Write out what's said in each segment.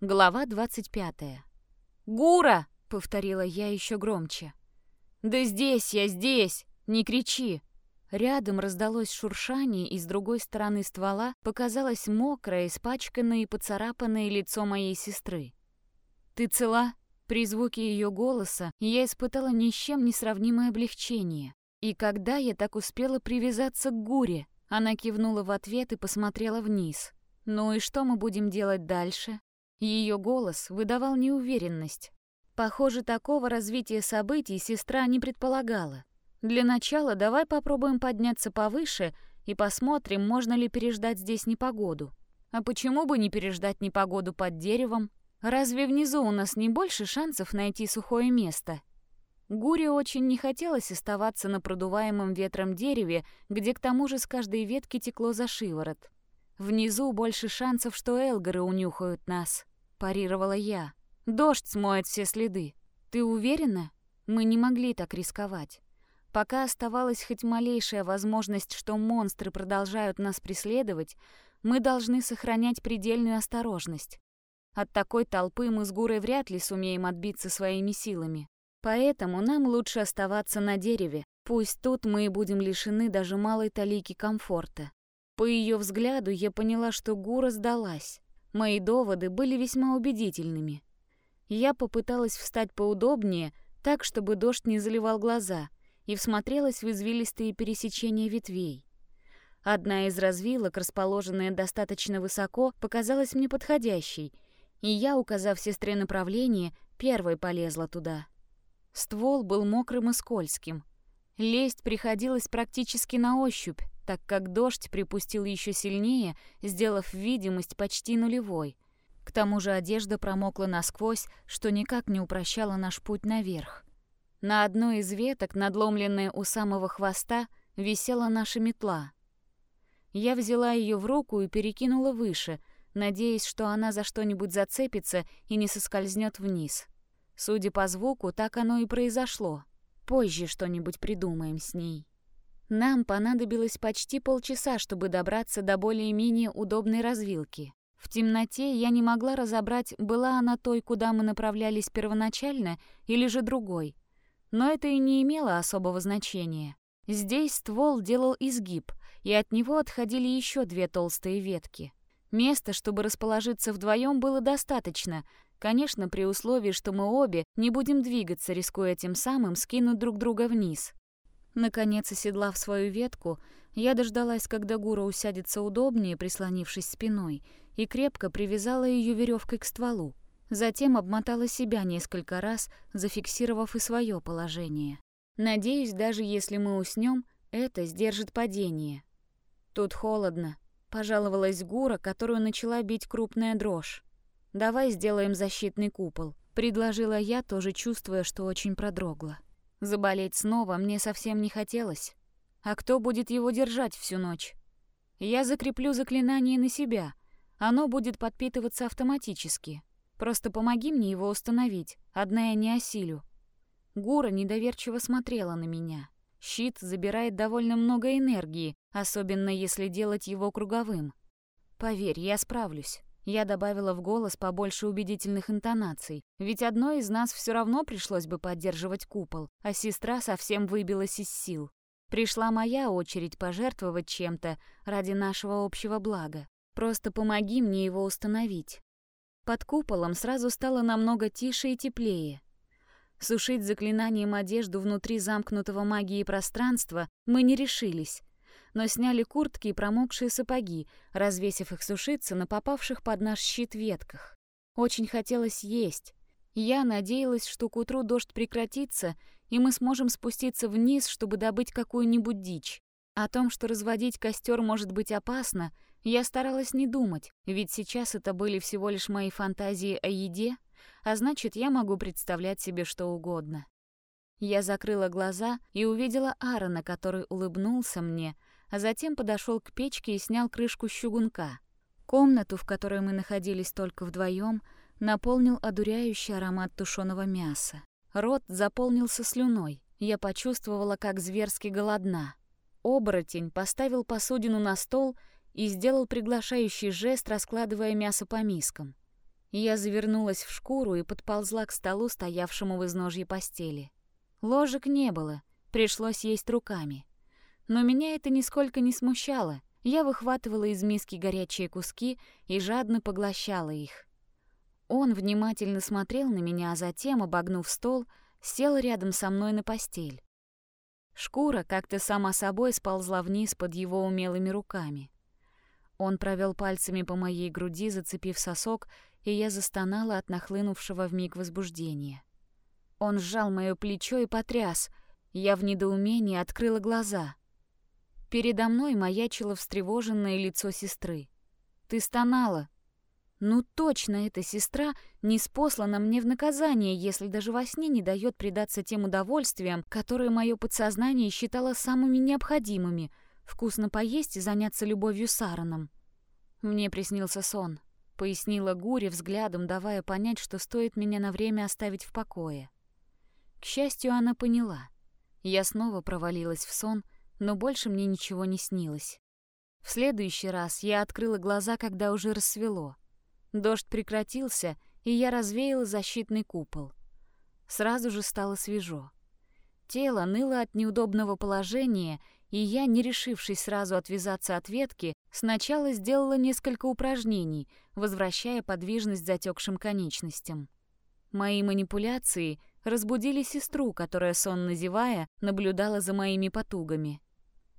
Глава 25. «Гура!» — повторила я еще громче. «Да здесь я, здесь! Не кричи!» Рядом раздалось шуршание, и с другой стороны ствола показалось мокрое, испачканное и поцарапанное лицо моей сестры. «Ты цела?» При звуке ее голоса я испытала ни с чем не сравнимое облегчение. И когда я так успела привязаться к Гуре? Она кивнула в ответ и посмотрела вниз. «Ну и что мы будем делать дальше?» Ее голос выдавал неуверенность. Похоже, такого развития событий сестра не предполагала. Для начала давай попробуем подняться повыше и посмотрим, можно ли переждать здесь непогоду. А почему бы не переждать непогоду под деревом? Разве внизу у нас не больше шансов найти сухое место? Гуре очень не хотелось оставаться на продуваемом ветром дереве, где к тому же с каждой ветки текло за шиворот. Внизу больше шансов, что элгары унюхают нас, парировала я. Дождь смоет все следы. Ты уверена? Мы не могли так рисковать. Пока оставалась хоть малейшая возможность, что монстры продолжают нас преследовать, мы должны сохранять предельную осторожность. От такой толпы мы с Гурой вряд ли сумеем отбиться своими силами. Поэтому нам лучше оставаться на дереве. Пусть тут мы и будем лишены даже малой талики комфорта. По ее взгляду я поняла, что Гура сдалась. Мои доводы были весьма убедительными. Я попыталась встать поудобнее, так, чтобы дождь не заливал глаза, и всмотрелась в извилистые пересечения ветвей. Одна из развилок, расположенная достаточно высоко, показалась мне подходящей — и я, указав сестре направление, первой полезла туда. Ствол был мокрым и скользким. Лезть приходилось практически на ощупь, так как дождь припустил еще сильнее, сделав видимость почти нулевой. К тому же одежда промокла насквозь, что никак не упрощало наш путь наверх. На одной из веток, надломленная у самого хвоста, висела наша метла. Я взяла ее в руку и перекинула выше, надеясь, что она за что-нибудь зацепится и не соскользнет вниз. Судя по звуку, так оно и произошло. Позже что-нибудь придумаем с ней. Нам понадобилось почти полчаса, чтобы добраться до более-менее удобной развилки. В темноте я не могла разобрать, была она той, куда мы направлялись первоначально, или же другой. Но это и не имело особого значения. Здесь ствол делал изгиб, и от него отходили еще две толстые ветки. Места, чтобы расположиться вдвоем, было достаточно, конечно, при условии, что мы обе не будем двигаться, рискуя тем самым скинуть друг друга вниз. Наконец, оседлав свою ветку, я дождалась, когда Гура усядется удобнее, прислонившись спиной, и крепко привязала ее веревкой к стволу. Затем обмотала себя несколько раз, зафиксировав и свое положение. Надеюсь, даже если мы уснем, это сдержит падение. Тут холодно, Пожаловалась Гура, которую начала бить крупная дрожь. «Давай сделаем защитный купол», — предложила я, тоже чувствуя, что очень продрогла. Заболеть снова мне совсем не хотелось. А кто будет его держать всю ночь? Я закреплю заклинание на себя. Оно будет подпитываться автоматически. Просто помоги мне его установить, одна я не осилю. Гура недоверчиво смотрела на меня. Щит забирает довольно много энергии, особенно если делать его круговым. Поверь, я справлюсь. Я добавила в голос побольше убедительных интонаций, ведь одной из нас все равно пришлось бы поддерживать купол, а сестра совсем выбилась из сил. Пришла моя очередь пожертвовать чем-то ради нашего общего блага. Просто помоги мне его установить. Под куполом сразу стало намного тише и теплее. Сушить заклинанием одежду внутри замкнутого магии пространства мы не решились, но сняли куртки и промокшие сапоги, развесив их сушиться на попавших под наш щит ветках. Очень хотелось есть. Я надеялась, что к утру дождь прекратится, и мы сможем спуститься вниз, чтобы добыть какую-нибудь дичь. О том, что разводить костер может быть опасно, я старалась не думать, ведь сейчас это были всего лишь мои фантазии о еде, а значит, я могу представлять себе что угодно. Я закрыла глаза и увидела Аарона, который улыбнулся мне, а затем подошел к печке и снял крышку чугунка. Комнату, в которой мы находились только вдвоем, наполнил одуряющий аромат тушеного мяса. Рот заполнился слюной. Я почувствовала, как зверски голодна. Оборотень поставил посудину на стол и сделал приглашающий жест, раскладывая мясо по мискам. Я завернулась в шкуру и подползла к столу, стоявшему в изножье постели. Ложек не было, пришлось есть руками. Но меня это нисколько не смущало. Я выхватывала из миски горячие куски и жадно поглощала их. Он внимательно смотрел на меня, а затем, обогнув стол, сел рядом со мной на постель. Шкура как-то сама собой сползла вниз под его умелыми руками. Он провел пальцами по моей груди, зацепив сосок, и я застонала от нахлынувшего вмиг возбуждения. Он сжал моё плечо и потряс. Я в недоумении открыла глаза. Передо мной маячило встревоженное лицо сестры. «Ты стонала», ну точно эта сестра не спослана мне в наказание, если даже во сне не дает предаться тем удовольствиям, которые мое подсознание считало самыми необходимыми — вкусно поесть и заняться любовью с Аароном. Мне приснился сон, пояснила Гури взглядом, давая понять, что стоит меня на время оставить в покое. К счастью, она поняла. Я снова провалилась в сон, но больше мне ничего не снилось. В следующий раз я открыла глаза, когда уже рассвело — Дождь прекратился, и я развеяла защитный купол. Сразу же стало свежо. Тело ныло от неудобного положения, и я, не решившись сразу отвязаться от ветки, сначала сделала несколько упражнений, возвращая подвижность затекшим конечностям. Мои манипуляции разбудили сестру, которая, сонно зевая, наблюдала за моими потугами.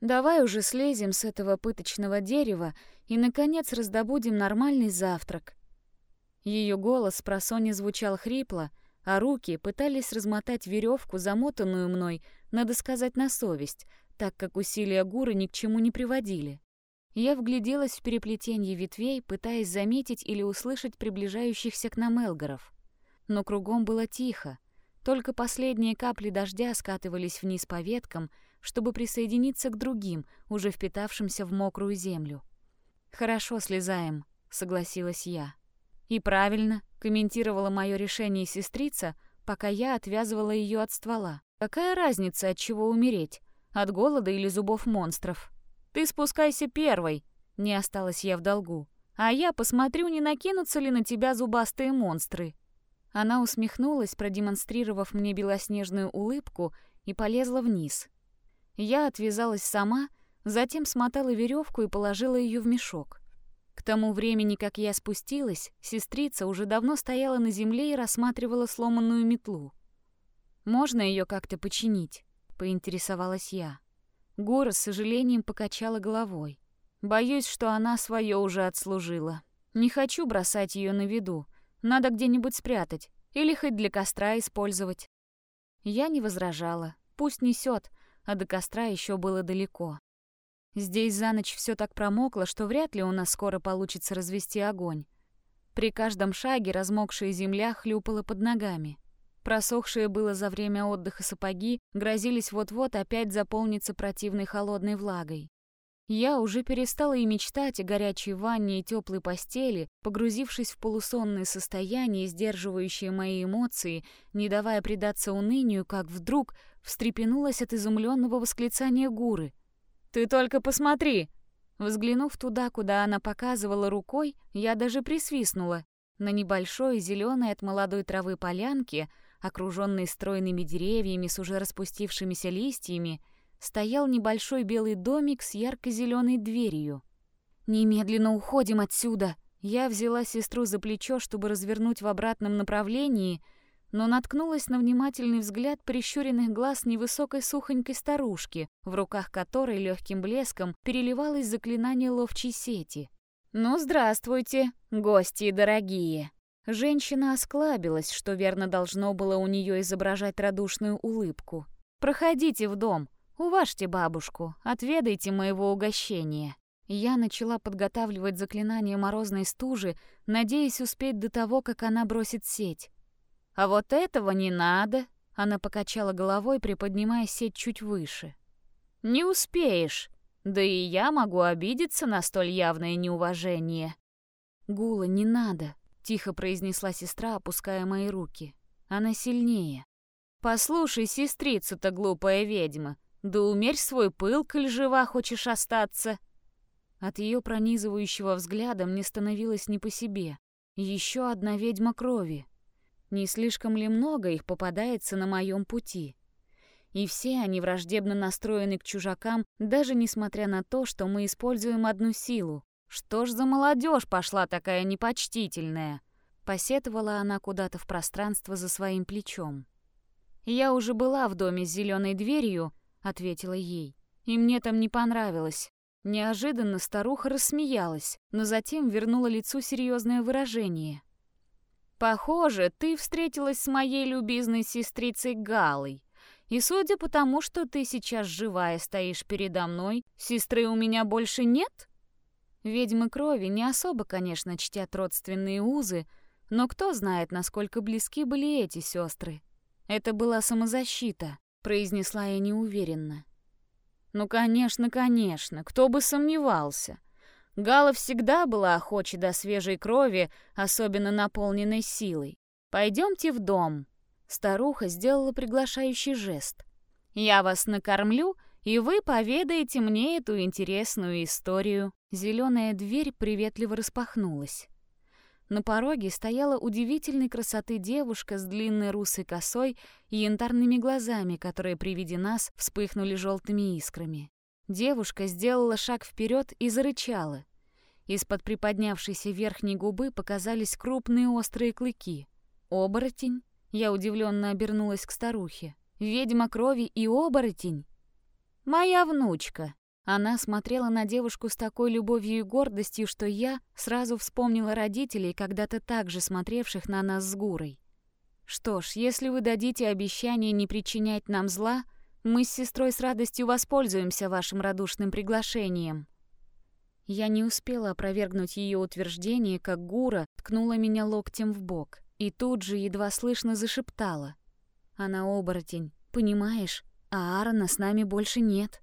«Давай уже слезем с этого пыточного дерева и, наконец, раздобудем нормальный завтрак», ее голос про Сони звучал хрипло, а руки пытались размотать веревку, замотанную мной, надо сказать, на совесть, так как усилия Гуры ни к чему не приводили. Я вгляделась в переплетение ветвей, пытаясь заметить или услышать приближающихся к нам элгаров. Но кругом было тихо. Только последние капли дождя скатывались вниз по веткам, чтобы присоединиться к другим, уже впитавшимся в мокрую землю. «Хорошо, слезаем», — согласилась я. И правильно, комментировала мое решение сестрица, пока я отвязывала ее от ствола. Какая разница, от чего умереть? От голода или зубов монстров? Ты спускайся первой, не осталась я в долгу. А я посмотрю, не накинутся ли на тебя зубастые монстры. Она усмехнулась, продемонстрировав мне белоснежную улыбку, и полезла вниз. Я отвязалась сама, затем смотала веревку и положила ее в мешок. К тому времени, как я спустилась, сестрица уже давно стояла на земле и рассматривала сломанную метлу. «Можно ее как-то починить?» — поинтересовалась я. Гора с сожалением покачала головой. «Боюсь, что она свое уже отслужила. Не хочу бросать ее на виду. Надо где-нибудь спрятать или хоть для костра использовать». Я не возражала. Пусть несет, а до костра еще было далеко. Здесь за ночь все так промокло, что вряд ли у нас скоро получится развести огонь. При каждом шаге размокшая земля хлюпала под ногами. Просохшие было за время отдыха сапоги грозились вот-вот опять заполниться противной холодной влагой. Я уже перестала и мечтать о горячей ванне и теплой постели, погрузившись в полусонное состояние, сдерживающее мои эмоции, не давая предаться унынию, как вдруг встрепенулась от изумленного восклицания Гуры. «Ты только посмотри!» Взглянув туда, куда она показывала рукой, я даже присвистнула. На небольшой зеленой от молодой травы полянке, окруженной стройными деревьями с уже распустившимися листьями, стоял небольшой белый домик с ярко-зеленой дверью. «Немедленно уходим отсюда!» Я взяла сестру за плечо, чтобы развернуть в обратном направлении — но наткнулась на внимательный взгляд прищуренных глаз невысокой сухонькой старушки, в руках которой легким блеском переливалось заклинание ловчей сети. «Ну, здравствуйте, гости дорогие!» Женщина осклабилась, что верно должно было у нее изображать радушную улыбку. «Проходите в дом, уважьте бабушку, отведайте моего угощения». Я начала подготавливать заклинание морозной стужи, надеясь успеть до того, как она бросит сеть. А вот этого не надо. Она покачала головой, приподнимая сеть чуть выше. Не успеешь. Да и я могу обидеться на столь явное неуважение. Гула, не надо, тихо произнесла сестра, опуская мои руки. Она сильнее. Послушай, сестрицу-то глупая ведьма, да умерь свой пыл, коль жива хочешь остаться. От ее пронизывающего взгляда мне становилось не по себе. Еще одна ведьма крови. Не слишком ли много их попадается на моем пути? И все они враждебно настроены к чужакам, даже несмотря на то, что мы используем одну силу. Что ж за молодежь пошла такая непочтительная? Посетовала она куда-то в пространство за своим плечом. «Я уже была в доме с зеленой дверью», — ответила ей. «И мне там не понравилось». Неожиданно старуха рассмеялась, но затем вернула лицу серьезное выражение. «Похоже, ты встретилась с моей любезной сестрицей Галой. И судя по тому, что ты сейчас живая стоишь передо мной, сестры у меня больше нет?» Ведьмы крови не особо, конечно, чтят родственные узы, но кто знает, насколько близки были эти сестры. Это была самозащита, произнесла я неуверенно. Ну, конечно, конечно, кто бы сомневался. Гала всегда была охоча до свежей крови, особенно наполненной силой. Пойдемте в дом. Старуха сделала приглашающий жест. Я вас накормлю, и вы поведаете мне эту интересную историю. Зеленая дверь приветливо распахнулась. На пороге стояла удивительной красоты девушка с длинной русой косой и янтарными глазами, которые при виде нас вспыхнули желтыми искрами. Девушка сделала шаг вперед и зарычала. Из-под приподнявшейся верхней губы показались крупные острые клыки. Оборотень? Я удивленно обернулась к старухе. Ведьма крови и оборотень? Моя внучка, она смотрела на девушку с такой любовью и гордостью, что я сразу вспомнила родителей, когда-то также смотревших на нас с Гурой. Что ж, если вы дадите обещание не причинять нам зла, мы с сестрой с радостью воспользуемся вашим радушным приглашением. Я не успела опровергнуть ее утверждение, как Гура ткнула меня локтем в бок и тут же едва слышно зашептала. Она оборотень, понимаешь? А Аарона с нами больше нет.